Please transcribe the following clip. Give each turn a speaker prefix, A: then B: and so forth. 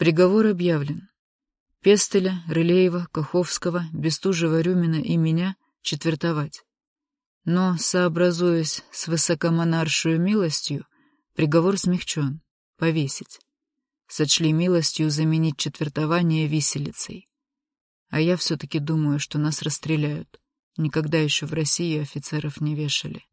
A: Приговор объявлен. Пестеля, Рылеева, Каховского, Бестужева, Рюмина и меня четвертовать. Но, сообразуясь с высокомонаршую милостью, приговор смягчен — повесить. Сочли милостью заменить четвертование виселицей. А я все-таки думаю, что нас расстреляют. Никогда еще в России офицеров не вешали.